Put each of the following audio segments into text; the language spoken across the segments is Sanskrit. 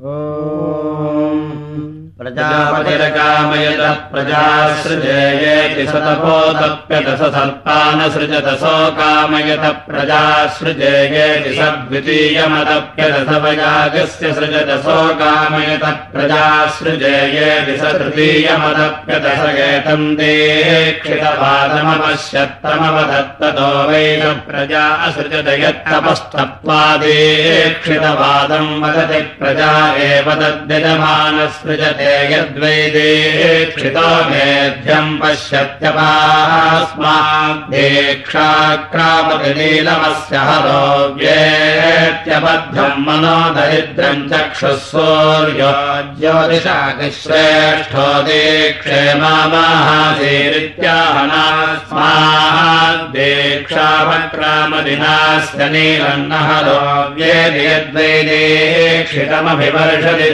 Uh, प्रजापतिरकामयतः प्रजासृजेयेति सतपोतप्यदस सर्पानसृजतसो कामयत प्रजासृजेयेति सद्वितीयमदप्यदस वयागस्य सृजतसो कामयत प्रजासृजेयेति स तृतीयमदप्यदस एतम् देक्षितवादमपश्यत्तमवदत्ततो वैन प्रजा असृजत यत्तपस्तत्वादेक्षितवादम् वदति प्रजा एव तद्यजमानसृजते यद्वैदेक्षितो मेध्यम् पश्यत्यपास्मादेक्षाक्रामतिनीलमस्य हरोव्येत्यबद्धम् मनो दरिद्रम् चक्षुः सूर्यो ज्योतिषाश्रेष्ठो दीक्षे मामाहासीरित्याहनास्मादेक्षावक्रामदिनास्य नीलन्न हरोव्येति यद्वैदेक्षितमभिवर्षति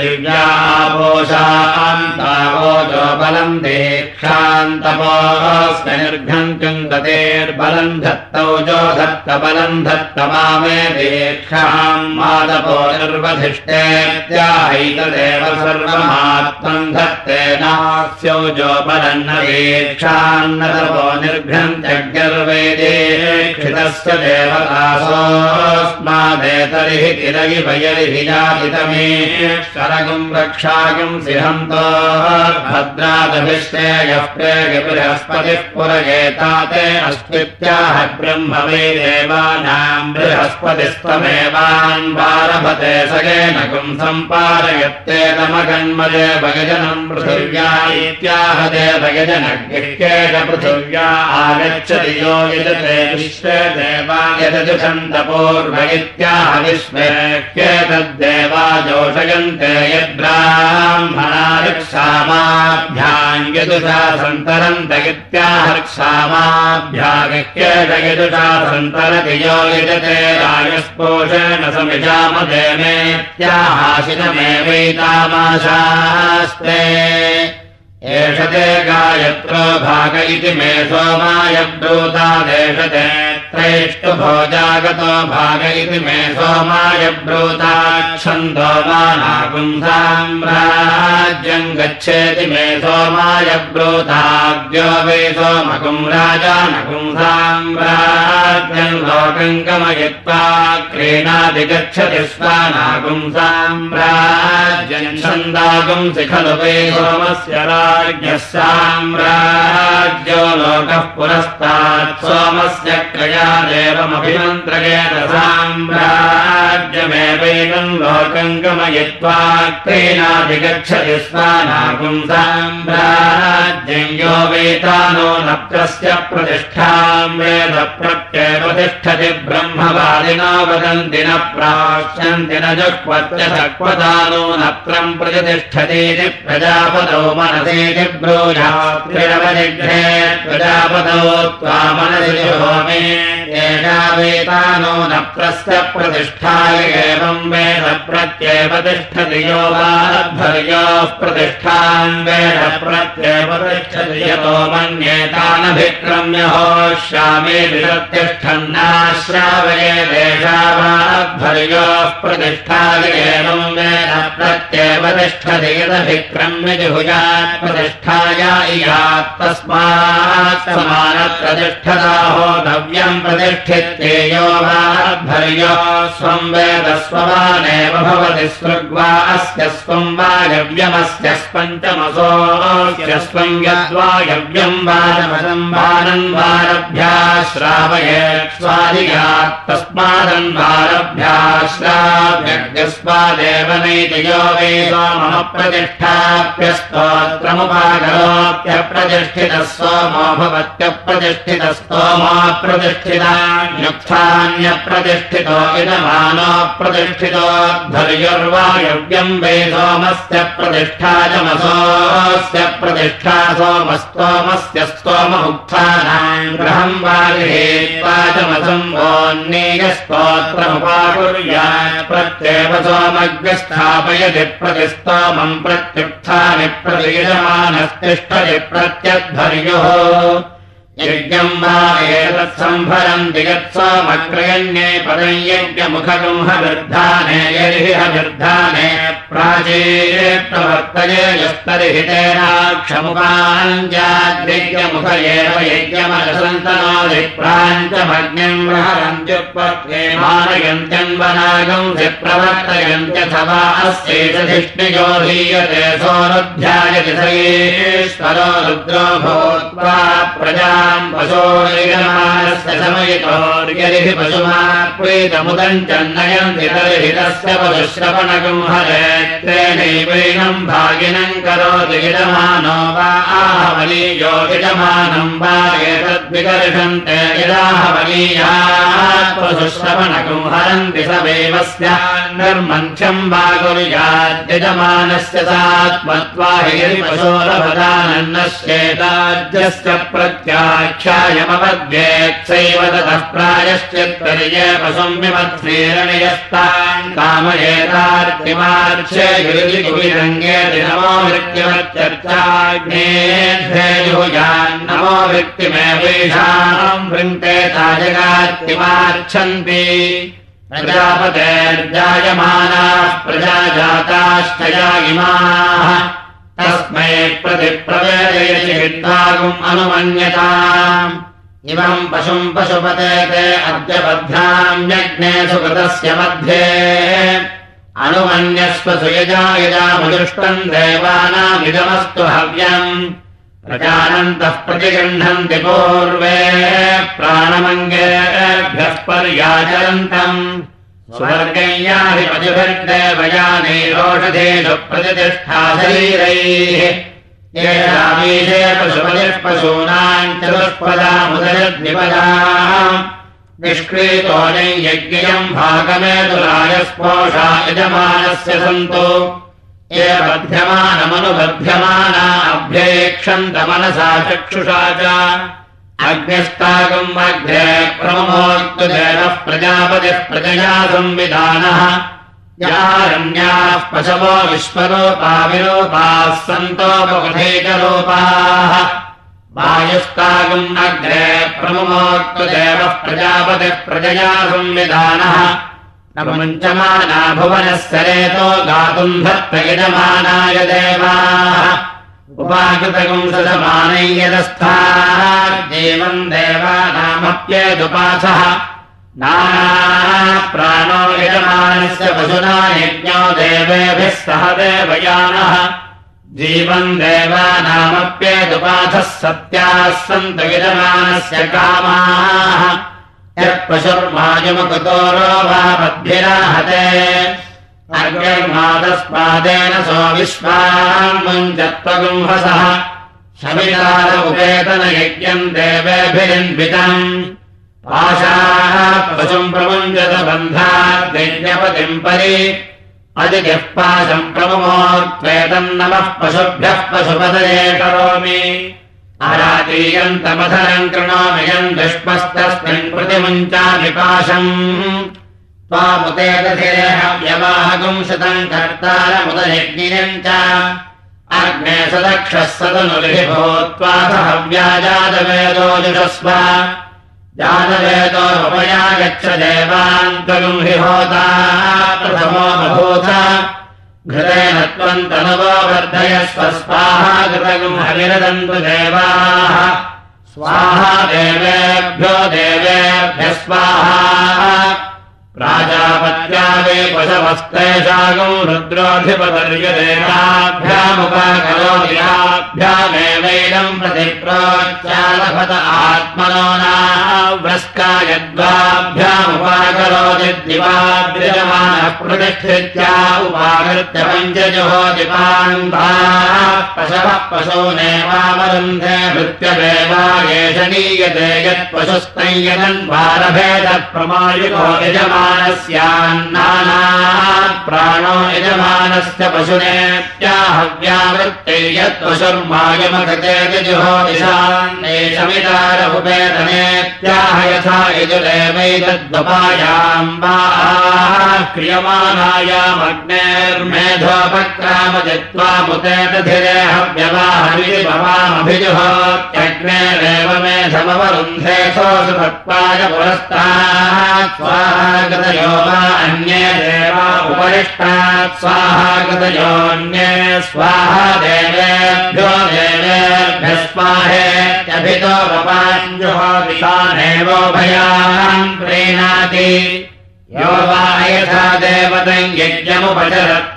दिव्यापोषा ो बलम् देक्षान्तपोऽस्म निर्घन्तुम् गतेर्बलम् धत्तौ जो धत्त बलम् धत्त मामे देक्षाम् मादपो निर्वधिष्ठेत्याहैतदेव सर्वमात्मम् धत्तेनास्यौ जो बलम् न देक्षान्नतपो निर्घन्तग्यर्वेदेक्षितस्य देवदासोऽस्मादेतरिहि तिरगि वयरिहि जातितमे शरगुम् रक्षागुम् सिहन्तो भद्रादभिश्रेयः प्रेयबृहस्पतिः पुरगेताते अस्मित्याह ब्रह्म वै देवानाम् बृहस्पतिस्तमेवान् वारभते सगेन कुम् सम्पादयत्येतमगन्मजे भगजनम् पृथिव्या इत्याह देवगजनग्येन पृथिव्या आगच्छति यो यजते विश्वे देवा यदजुषन्तपूर्व इत्याह विश्वे ह्येतद्देवा जोषयन्ते यद्ब्राह्मणा ृक्षामाभ्याम् यदुषा सन्तरन्त इत्याहर्क्षामाभ्यागह्येष यदुषा सन्तरति यो यजते राजस्पोषेण समिषामदेमेत्याहाशिनमेवैतामाशास्ते एष ते गायत्रो भाग इति मे सोमाय ब्रूतादेशते त्रैष्टुभोजागतो भाग इति मे सोमाय ब्रूताच्छन्दो मानापुंसाम्राज्यम् गच्छेति मे सोमाय ब्रूताद्यो वै सोमकुम् राजा नपुंसाम्राज्यम् लोकम् गमयित्वा क्रीणादिगच्छति स्वानापुंसाम्राज्यम् छन्दागुंसि खलु वै सोमस्य राज्ञः साम्राज्यो लोकः पुरस्तात् सोमस्य क्रय देवमभिमन्त्रयेन साम्राज्यमेवैनम् लोकम् गमयित्वा स्वानागुम् साम्राज्यम् यो वेतानो नप्रस्य प्रतिष्ठाम् वेद प्रत्येव तिष्ठति ब्रह्मवादिना वदन्ति न प्राश्यन्ति न जुक्वत्य सक्वदानो नप्रम् प्रतिष्ठतीति प्रजापदौ मनसीति ब्रूयात्रिरवनिघ्ने प्रजापदौ त्वा मनसि होमे एकावेतानो न प्रस्य प्रतिष्ठाय एवम् वेद प्रत्येव तिष्ठति यो वाध्वर्योः प्रतिष्ठान् वेद प्रत्येव तिष्ठति यतो मन्येतानभिक्रम्य होश्यामे विरतिष्ठन्नाश्रावये देशावाध्वर्योः प्रतिष्ठाय एवम् वेद प्रत्येव तिष्ठति यदभिक्रम्य जुहुजात् प्रतिष्ठाय इयात् तस्मात् समानप्रतिष्ठदाहो प्रतिष्ठित्येयो वाध्वर्यो स्वम् वेदस्वमानेव भवति सृग्वा अस्य स्वम् वायव्यमस्य पञ्चमसोऽस्य स्वम् यद्वायव्यम् वाजमसम् वानन्वारभ्या श्रावये स्वादियात् तस्मादन्वारभ्या श्राव्यस्मादेव नैति यो वै मम प्रतिष्ठाप्यस्तोत्रमुपाकरोप्यप्रतिष्ठितः सोमो भवत्यप्रतिष्ठितस्तोमा प्रतिष्ठितान्यक्षान्यप्रतिष्ठितो इदमानो प्रतिष्ठितो धर्युर्वायव्यम् वै सोमस्य प्रतिष्ठाचमसोऽस्य प्रतिष्ठा सोमस्तोमस्य स्तोममुक्थानाम् ग्रहम् वागहेत्वाचमसम् वोन्नेयस्तोत्रमुपाकुर्यात् प्रत्येव सोमग्रस्थापयति प्रतिस्तोमम् प्रत्युत्थानि प्रतियजमानस्तिष्ठति प्रत्यध्वर्युः यज्ञम् वा एतत्सम्भरम् दिगत्सोमक्रयण्ये पदम् यज्ञमुखगुंहवृद्धाने यर्हि हविर्धाने प्राचे प्रवर्तये यस्तरिहितेनाक्षमुपाञ्चाद्यज्ञमुख एव यज्ञमसन्तनोधिप्राञ्चमग्निम् प्रहरन्त्युत्पत्ते मानयन्त्यन्वनागम् हि प्रवर्तयन्त्यथवा अस्यैतधिष्णियो धीयते सोऽनुध्यायति स ईश्वरो रुद्रो भूत्वा प्रजाम् पशोर्यमानस्य समयितोर्यरिः पशुमात्प्रीतमुदञ्चन्नयन्ति तर्हि तस्य पशुश्रवणकम् हरेत्रेणैवैनम् भागिनम् करोति यजमानो वा आहवलीयो यजमानम् वा एतद्विकर्षन्ते यदाहवलीयात् पशुश्रवणकम् हरन्ति स वेवस्यान्निर्मन्थ्यम् वा कुर्याद्यजमानस्य सात्मत्वा हि यदि पशोरभदानन्नश्चेताज्यस्य प्रत्याख्यायमपद्येत्सैव ततः प्रायश्चित्तर्ये पशुम् विमत्सेरणयस्तान् कामयेतार्तिमार्चे गिरिकुविरङ्गे नमो मृत्युमच्चर्चाग्नेभ्येजुयान् नमो मृत्युमेवैषाम् वृङ्क्ते ताजगार्तिमार्च्छन्ति। प्रजापतेर्जायमानाः प्रजाजाताश्चया इमाः तस्मै प्रतिप्रवेदयति विद्वागुम् अनुमन्यताम्। इमम् पशुम् पशुपते ते अद्य बद्धाम् यज्ञे सुकृतस्य मध्ये। अनुमन्यस्व सुयजा यजामुदृष्टम् देवानामिदमस्तु हव्यम्। प्रजानन्तः प्रतिगृह्णन्ति पूर्वे प्राणमङ्गेभ्यः पर्याचरन्तम् स्वर्गय्याधिपतिभिर्देवयानैरोषधेषु प्रतिष्ठा शरीरैः। येषामीशे पशुपतिः पशूनाम् चतुष्पदामुदयद्विपदा निष्क्रीतो नैयज्ञयम् भागमेतुरायस्पोषा यजमानस्य सन्तो। ये बध्यमानमनुबध्यमाना अभ्येक्षन्तमनसा चक्षुषा च अग्न्यस्तागम् अग्रे प्रममोक्तुदेवः प्रजापतिः प्रजया संविधानः। यारण्याः पशवो विश्वरूपा विरूपाः सन्तोपकथैकरूपाः वायुस्तागम् अग्रे प्रममोक्तुदेवः प्रजापतिः प्रजया संविधानः। प्रमुञ्चमाना भुवनस्य रेतो गातुम् धत्त यजमानाय देवाः उपाकृतकम् सजमानै यदस्थाः देवम् देवानामप्येदुपासः। नाना प्राणो यजमानस्य पशुना यज्ञो देवेभिः सह देवयानः। जीवम् देवानामप्येदुपाथः सत्याः सन्तु यजमानस्य कामाः। यत्पशुर्वायुमुकुतोरो वा पद्भिराहते अर्गर्मादस्मादेन सो विश्वान्मुञ्चत्वगुंहसः शमितार उपेतनयज्ञम् देवेभिरन्वितम्। पाशाः पशुम् प्रमुञ्चत बन्धाद्यज्ञपतिम् परि। अदितिः पाशम् प्रमुमोत्वेतम् नमः पशुभ्यः पशुपदये करोमि। अरातीयन्तमधरम् कृणोमयम् दुष्पस्तस्मिन् प्रतिमुञ्चामि पाशम् त्वामुतेदधिरेहव्यवाहगुम् शतम् कर्तारमुदयज्ञियम् च। अग्ने सदक्षः सदनुलिः भूत्वाथ हव्याजातवेदो जुषस्व जातवेदोपया गच्छ देवान् त्वगुम् हि होता प्रथमो बभूथ घृतेन त्वम् तनुवो वर्धयस्व, स्वाहा घृतगुम् हविरदन्तु देवाः। स्वाहा देवेभ्यो देवेभ्यः स्वाहा राजापति प्राजापत्यावे पशवस्तेषागम् रुद्रोऽधिपतर्यदेवाभ्यामुपकरोभ्यामेवैनम् प्रतिप्रोच्चालभत आत्मनो नाव्रस्कायद्वाभ्यामुपाकरोति दिवाद्यमानः प्रतिष्ठित्या उपाकृत्य पञ्चजुहोदिपान्ताः पशवः पशूनेवावरुन्धे भृत्यदेवायेष नीयते यत्पशुस्तैयदन्वारभेदः प्राणो यजमानस्य पशुनेत्याहव्यावृत्ते यत्पशुर्मायमकृते यथा यजुरेवैतद्वपायाम् वा क्रियमाणायामग्नेर्मेधोपक्रामजित्वामुतेतधिरे भक्त्वाय पुरस्ताः वा अन्ये देवा उपरि अरिष्टात् स्वाहा गतयोन्ये स्वाहा देवेभ्यो देवेभ्य स्वाहेत्यभितो भयान् प्रीणाति। यो वा यथा देवतम्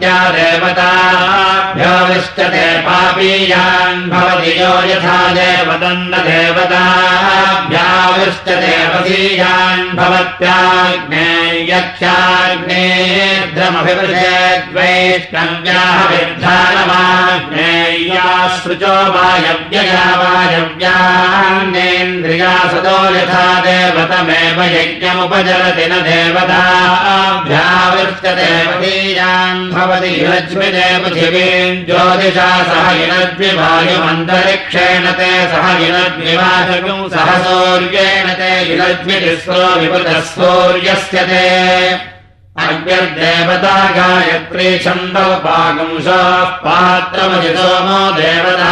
यज्ञमुपचरत्या देवताभ्यो विष्टते पापीयान् भवति यो यथा देवतन्न देवताभ्याविष्टते वसीयान् वायव्यान्नेन्द्रिया सदो यथा देवतमेव न देवता भ्याविष्टदेवतीयान् भवति युनज्मिदेव पृथिवीम् ज्योतिषा सह युनज्मिवायुमन्तरिक्षेण ते सह युनज्मिवाचकम् सह सौर्येण ते सूर्यस्य ते अग्निर्देवता गायत्री छन्दोपागुंशः पात्रमजितोमो देवता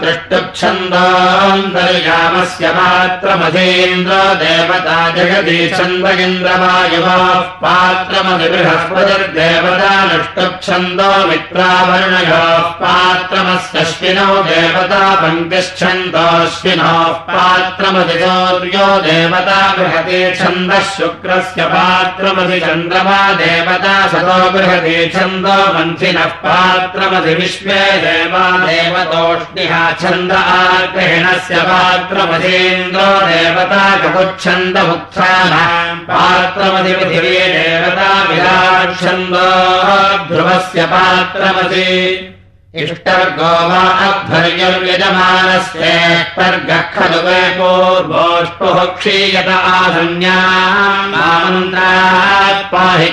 दृष्टुच्छन्दोऽन्तर्यामस्य पात्रमधीन्द्र देवता जगति छन्द इन्द्रवायुवः पात्रमधिबृहस्पतिर्देवता नष्टुच्छन्दो मित्रावर्णयोः पात्रमस्यश्विनौ देवता पङ्क्तिश्छन्दोऽश्विनोः पात्रमधिसौर्यो देवता बृहति छन्दः शुक्रस्य पात्रमधि चन्द्रमा देवता सतो बृहति छन्दो मन्थिनः पात्रमधि विश्वे देवा देवतोष्णिः छन्द आग्रहिणस्य पात्रमधीन्द्रो देवता कपुच्छन्दमुत्थानः पात्रमधि पृथिवी देवता विराट् छन्दो ध्रुवस्य पात्रमधि इष्टर्गो वा अध्वर्यर्यजमानस्येष्टर्गः खलु वे पूर्वोष्टुः क्षीयत आसंज्ञामन्त्रात्पाहि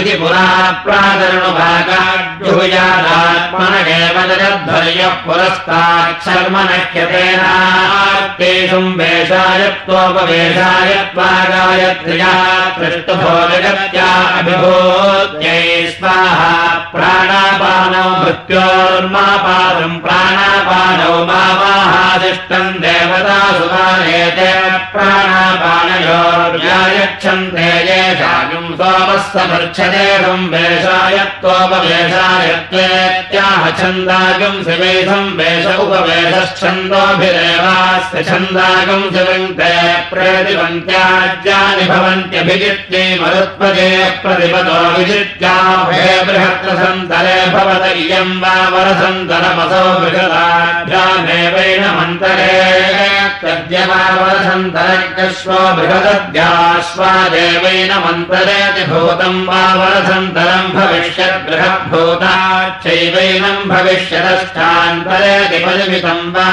इति पुरा प्रादरणुभागाड्युयादात्मनगेव जगद्धर्यः पुरस्ताक्षर्म नख्यतेनात्तेषुम् वेषायत्वोपवेषाय त्वागायत्र्या तृष्टभो जगत्या अभिभूत्यै स्वाहा प्रा प्राणापानौ मृत्योर्मापादम् प्राणापानौ मावाहादिष्टम् देवता सुपानेते प्राणापानयोर्व्यायच्छन्ते येषागम् सोमस्य भर्च्छदेशम् वेषायत्वोपवेशायत्वेत्याह छन्दागम् शिवेशम् वेष उपवेशच्छन्दोभिरेवास्य छन्दागम् शिवन्ते प्रतिपन्त्याज्यानि भवन्त्यभिजित्यै मरुत्पदे प्रतिपदो विजित्या बृहत्र सन्तरे भवत इयम् वा वरसन्तरमसौ बृहदाभ्यामेवैन मन्तरे तद्यवावरसन्तरश्वो बृहदद्याश्वादेवैन मन्तरेति भूतम् वा वरसन्तरम् भविष्यद्बृहद्भूताच्चैवैनम् भविष्यदष्टान्तरेति परिमितम् वा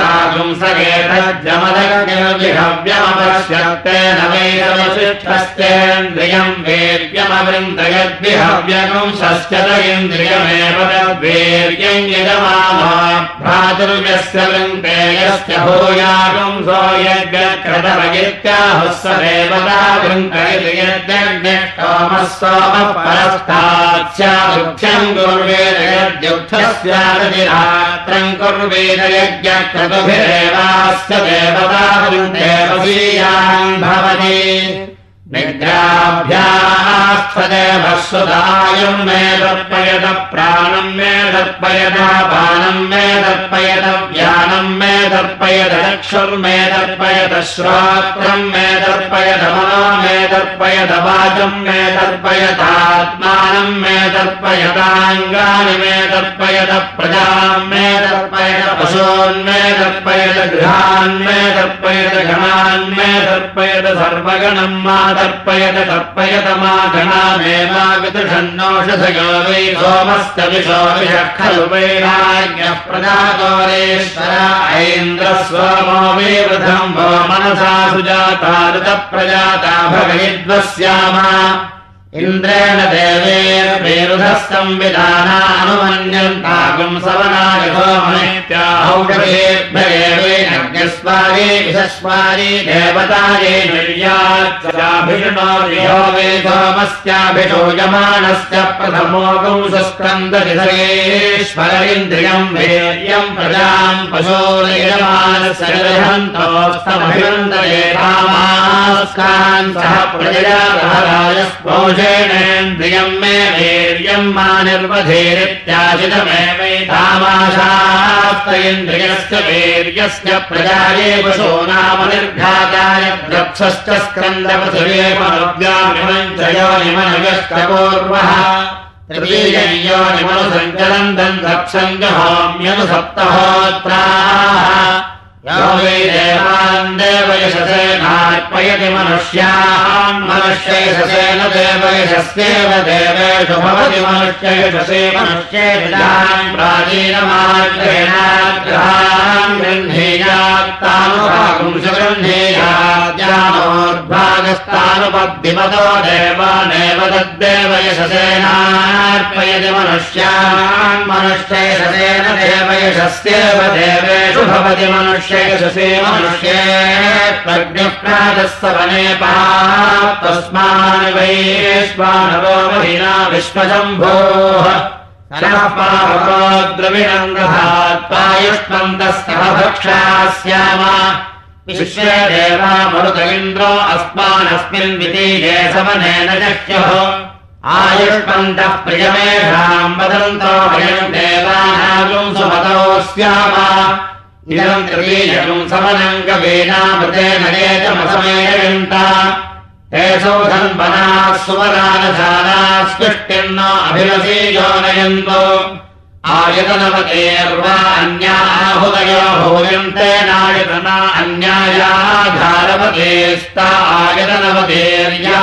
सागुंसकेतज्जमदग्निर्विहव्यमपश्यत्तेन वैरवशिष्ठस्तेन्द्रियम् वेद्यमवृन्दयद्विहव्यगुम् षश्चत इन्द्रियमेव तद्वीर्यम् यजमानो भ्रातुर्यस्य वृङ्केयस्य भूयागुम् सो यज्ञक्रतमयित्याहुः स देवता वृङ्कयति यज्ञोमः सोमः परस्तात्स्यादुःख्यम् कुर्वेद यद्युक्थस्यादिरात्रम् कुर्वेद यज्ञक्रतुभिरेवास्य देवता वृन्देवसीयान् भवति निद्राभ्यास्थदेव सुदायम् मे दर्पयत प्राणम् मे दर्पयत पानम् मे दर्पयत व्यानम् मे दर्पयत चक्षुर्मे दर्पयत श्रोत्रम् मे दर्पयत मनो मे दर्पयत वाचम् मे दर्पयतात्मानम् मे दर्पयताङ्गानि मे दर्पयत प्रजाम् मे दर्पयत पशून्मे दर्पयत गृहान्मे दर्पयत गणान्मे दर्पयत सर्वगणम् तर्पयत तर्पयत मा गणामेवा विदुषन्नोषधयो वै सोमस्य विशो विषः खलु वैराज्ञः प्रजागौरेश्वर ऐन्द्रस्वमो विवृधम् वो मनसा सुजाता ऋतप्रजाता भवयिद्वस्याम इन्द्रेण देवेर्वेरुधस्तम् विधानानुमन्यन्तागुम् सवनाय सोमनेत्याहौषधेभ्य एवेनज्ञस्व चत्वारि विशस्वारि देवताये निर्याच्चाभिषणो वेदोमस्याभिषो यमानस्य प्रथमो गंसस्कन्दरिधरेश्वर इन्द्रियम् वीर्यम् प्रजाम् पशोर्यमानस्य गृहन्तोस्तमभिनन्दये रामास्कान्तः प्रजया स्पोषेणेन्द्रियम् मे वीर्यम् मा इन्द्रियस्य वीर्यस्य प्रजाये पशो नाम निर्घाताय द्रक्षश्च तृतीययोनिमनुसञ्चलन्दम् द्रक्षम् जहोम्यनु सप्तहोत्राः यो वै देवान् देवयशसेनार्पयति मनुष्यान् मनुष्ययशसेन देवयशस्येव देवेषु भवति मनुष्ययशसे मनुष्येषान् प्राचीनमाग्रहेणाग्रहान् गृह्णीयात्तानुभागुंसु गृह्णीयाद्यानोर्भागस्तानुपद्धिमतो देवानेव तद्देवयशसेनार्पयति मनुष्यान्। मनुष्ययशसेन देवयशस्येव देवेषु भवति मनुष्य मनुष्ये मनुष्ये प्रज्ञप्राजः सवने तस्मान् वैश्वानवो महिना विश्वशम्भोः। द्रविणम् दधात्पायुष्मन्तस्य भक्षास्याम विश्वे देवा मरुत इन्द्रो अस्मानस्मिन् वितीये सवनेन जह्युः। आयुष्मन्तः प्रियमेषाम् वदन्तो वयम् देवानागुम् सुमतौ स्याम इदम् त्रिवीयकम् समनङ्गवेनामृतेन नेतमसमेयन्त ते सौधन्वनाः सुवरानशालाः स्पृष्टिर्न अभिलषी योनयन्तो। आयतनवतेर्वा अन्याहुदयो भूयन्ते नायतना अन्यायाघारवतेस्ता आयतनवतेर्या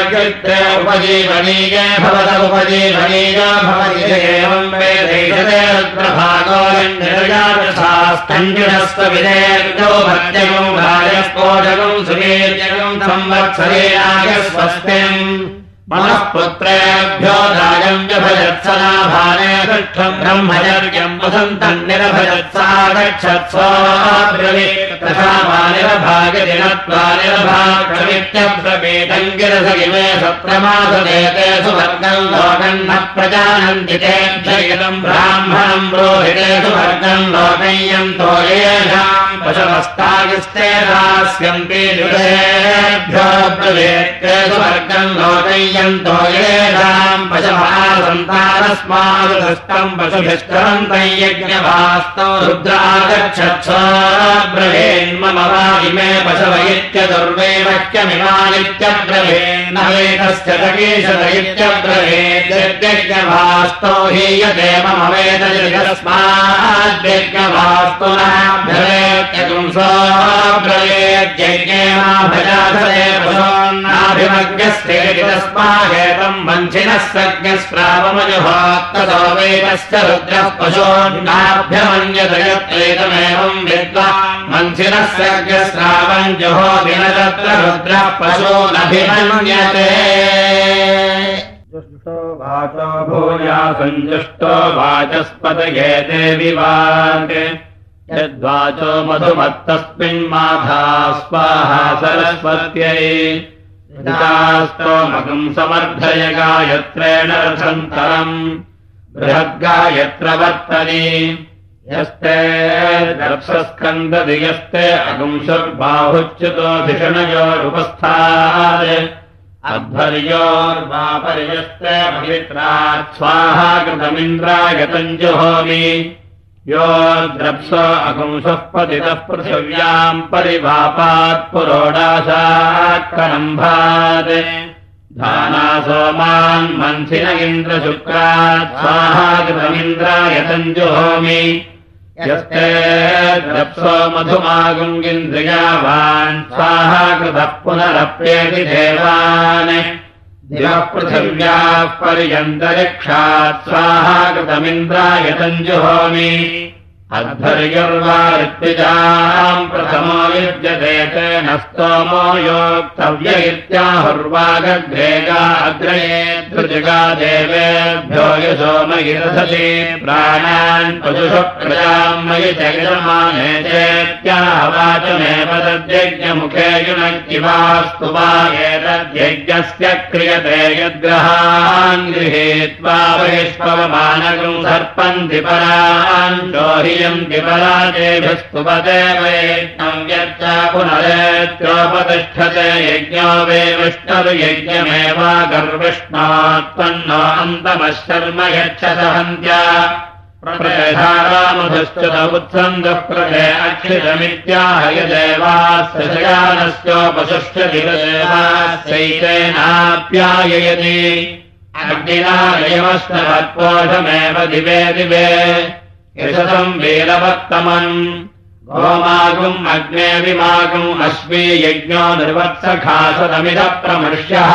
व्युत्ते उपजीवनीये भवत भवति एवम् वेदैषते रुद्रभागोऽन्यर्याशास्तञ्जुनस्व विदेर्जो भत्यगम् भार्यस्पोषकम् पुत्रेभ्यो दायम् व्यभजत्सनाभाने पृष्ठम् ब्रह्मचर्यम् वसन्तम् निरभजत्सा गच्छत्स्वाब्रवी तथा मा निरभागदिनत्वा निरभाक्षमित्यब्रवीतम् गिरसगिमे सप्रमासदेते सुवर्गम् लोकम् न प्रजानन्ति तेभ्यगिलम् ब्राह्मणम् रोहिते सुवर्गम् लोकय्यम् तो येषाम् निरुदेभ्यो ब्रवीत्ते सुवर्गम् लोकय्य न्तो येषाम् पशवसन्तानस्मादुष्टम् पशुभिष्टवन्तम् यज्ञभास्तौ रुद्रागच्छत्स्वाब्रवेन्मम वा इमे पशव इत्यदुर्वे वाक्यमिमानित्यब्रवेन्न वेदस्य तकेशत इत्यब्रवेद्यज्ञभास्तौ हीयते मम वेदस्माद्यज्ञभास्तु नाभ्यवेद्यज्ञेमाभजाधरे पशोन्नाभिमग्यस्तेति तस्मादेतम् वञ्चिनः सज्ञस्प्रावमजुहात्ततो वेदश्च रुद्रः पशोन्नाभ्यमन्यतयत्रेतमेवम् विद्वा मन्थिनः सज्ञस्रावम् जुहोति न तत्र रुद्रः पशोनभिमन्यते। वाचो भूया सञ्जुष्टो वाचस्पतये देवि वाक्। यद्वाचो मधुमत्तस्मिन्माधा स्वाहा सरस्वत्यै स्तोमकम् समर्थय गायत्रेण रथन्तरम् बृहद्गायत्र वर्तनि यस्ते दर्शस्कन्ददि यस्ते अगुंशुर्बाहुच्युतोधिषणयोरुपस्थात् अध्वर्योर्वापर्यस्ते पवित्रात् स्वाहा कृतमिन्द्रागतम् जुहोमि यो द्रप्स अगुंसः पतितः पृथिव्याम् पुरोडाशात्करम्भात् धाना सोमान् मन्थिन इन्द्रशुक्रात् स्वाहा कृतमिन्द्रायतम् जुहोमि यस्ते द्रप्सो मधुमागुङ्गिन्द्रियावान् स्वाहा कृतः पुनरप्येति देवान् पृथिव्याः पर्यन्तरिक्षात् स्वाहा कृतमिन्द्रायतम् जुहोमि अध्वर्युर्वा ऋत्विजाम् प्रथमो युज्यते तेन स्तोमो योक्तव्य इत्याहुर्वागग्रेगा अग्रये दृजगा देवेभ्यो यशोमयि दधति प्राणान् चेत्याहवाचमेव तद्यज्ञमुखे युनक्तिवास्तु वा एतद्यज्ञस्य क्रियते यद्ग्रहान् गृहीत्वा वैष्पवमानगम् सर्पन्ति परान् जोहि विपराजेभिस्तुपदेवयज्ञम् यच्च पुनरेत्योपतिष्ठते यज्ञो वे विष्णुर्यज्ञमेवा गर्विष्णात्पन्नो अन्तमः शर्म यच्छसहन्त्या प्रधारामधश्चत उत्सन्दः प्रदे अक्षितमित्याह यदेवास्य शयानस्योपशिष्य दिवदेवास्यैतेनाप्याययति अग्निना यमस्तवत्पोषमेव दिवे दिवे यशसम् वीरवत्तमन् गोमागुम् अग्ने विमागुम् अश्वी यज्ञो निर्वत्सखासदमिदः प्रमर्श्यः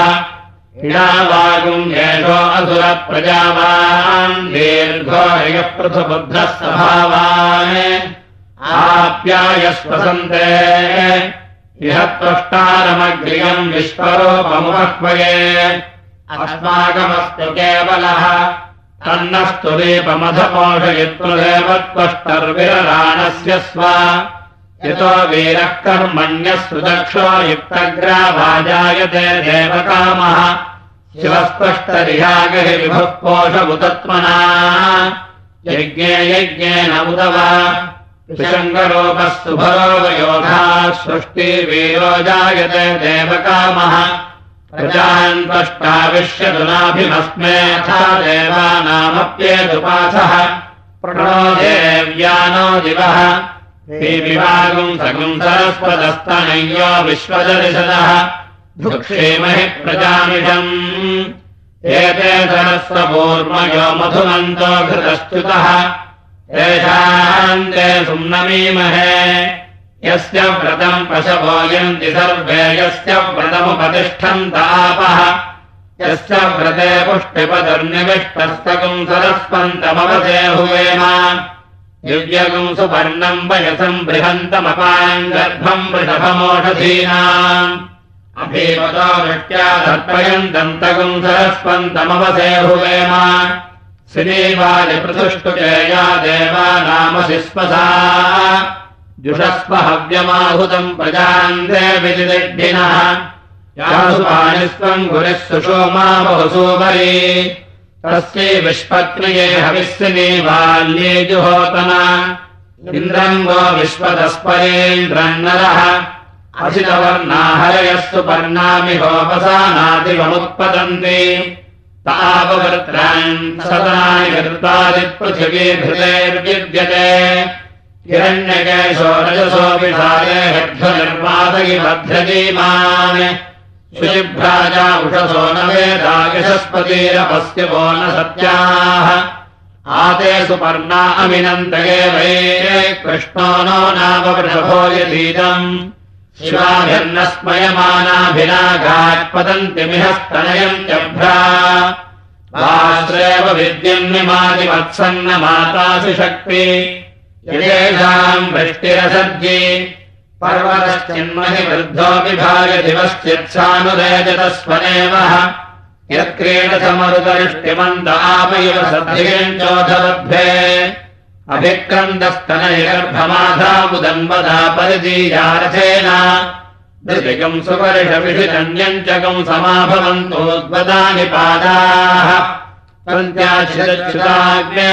हिडावागुम् येषो असुरप्रजावान् दीर्घो हयः पृथुबुद्धः स्वभावान् आप्यायस्वसन्ते। इह त्वष्टारमग्रियम् विश्वरूपमुपह्वये। अस्माकमस्तु केवलः तन्नस्तुलीपमधपोषयित्वदेव त्वष्टर्विरराणस्य स्व। यतो वीरः कर्मण्यः सुदक्षो युक्तग्राभाजायते देवकामः। शिवस्पष्टरिहागहि विभुः पोषमुतत्मना यज्ञे यज्ञेन उदव। सुभरोगयोधा सृष्टिर्वीरो जायते देवकामः प्रजान्त्वष्टाविश्यदुनाभिमस्मेऽथा देवानामप्येदुपासः प्रणो देव्यानो दिवः विभागम् सगुम् सरस्वदस्तनय्यो विश्वदर्शदः धुक्षेमहि प्रजामिषम् एते सरस्वपूर्मयो मधुमन्तो घृतश्च्युतः तेषाम् ते सुम्नमीमहे यस्य व्रतम् पशवोयन्ति सर्वे यस्य व्रतमुपतिष्ठन्तापः यस्य व्रते पुष्टिपदर्निविष्टस्तकम् सरस्पन्तमवसे हुवेम सुपर्णम् वयसम् बृहन्तमपाम् गर्भम् वृषभमोषधीनाम् अभीमतो वृष्ट्या तगुम् सरस्पन्तमवसे हुवेम श्रीवालिपृथुष्टुकेया देवानामसि स्पसा जुषस्व हव्यमाहुतम् प्रजान्ते विदिदिग्धिनः यासुपाणिस्त्वम् गुरिः सुषोमा बहुसूपरी तस्यै बाल्ये जुहोतना इन्द्रम् वो पर्णामि होपसानादिवमुत्पतन्ति। ताववृत्रान् सदनानि कृत्वादिपृथिवीभृतेर्विद्यते हिरण्यकेशोरजसोऽपिधाये हर्ध्वनिर्वादयि भद्रजीमान् शुचिभ्राजा उषसो न वेदायशस्पतिरपस्य वो न सत्याः। आते सुपर्णा अमिनन्तये वै कृष्णो नो नाम वृषभो यदीदम्। शिवाभिर्नस्मयमानाभिनाघात्पतन्ति मिहस्तनयन्त्यभ्रा वाश्रेव विद्यम् निमादिवत्सन्न मातासु शक्ति येषाम् वृष्टिरसर्जी पर्वतश्चिन्महि वृद्धोऽपि सद्धियम् चोधलभ्ये अभिक्रन्दस्तनैर्भमाधामुदन्वदा परिदीयारथेन दृशिकम् सुवर्षविषितन्यम् चकम् समाभवन्तोद्वदानि पादाः। पञ्चाशिरच्युताग्ने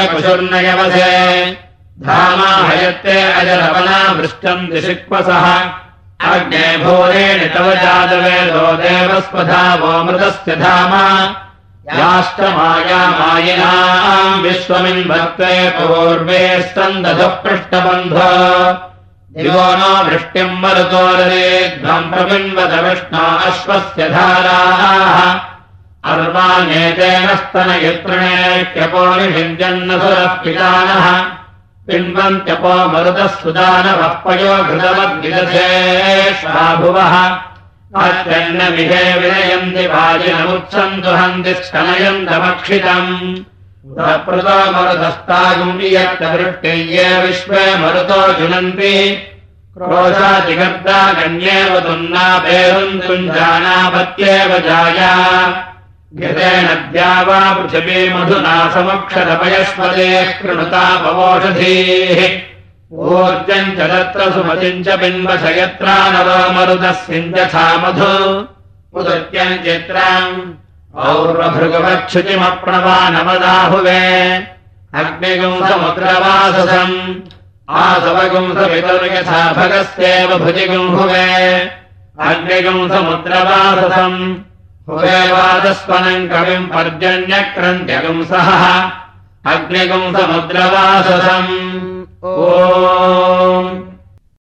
पशुर्नयवसे धामाहयत्ते अजरवना वृष्टम् दिशिक्वसः। अग्ने भूरेण तव जातवेदो देवस्वधावो मृतस्य धाम। याष्टमायामायिनाम् विश्वमिन्वत्ते पूर्वे स्तन्दधः पृष्ठबन्ध दिवो नो वृष्टिम् विष्णो अश्वस्य धाराः। अर्वाण्येतेन स्तनयत्रिणे क्यपोनिषिञ्जन्नसुरः पितानः पिन्वन्त्यपो मरुतः सुदानवः पयो घृतवद्विदधेष्वाभुवः अत्यन्नमिहे विनयन्ति वाजिनमुत्सन्तु हन्ति स्तनयन्तमक्षितम् प्रतो मरुतस्तागुम्बियत्तवृष्टिये विश्वे मरुतो जुनन्ति। क्रोशातिगर्दा गण्येव तुन्नापेरुन्तुम् जानापत्येव जाया घृतेनद्या वा पृथिवी मधुना समक्षरपयस्पदे कृणुतापवोषधीः। ऊर्जम् च तत्र सुमतिम् च बिम्बश यत्रा नवो मरुदस्मिन् यथा मधु। उदत्यम् चित्रम् और्वभृगवच्छुचिमप्रणवानवदाहुवे। अग्निगुंसमुद्रवाससम् आसवगुंसवितुर्यथा भगस्येव भुजिगुंहुवे। अग्निगुंसमुद्रवाससम् हुवेवादस्वनम् कविम् पर्जन्यक्रन्त्यगुंसः। अग्निगुंसमुद्रवाससम्। ओ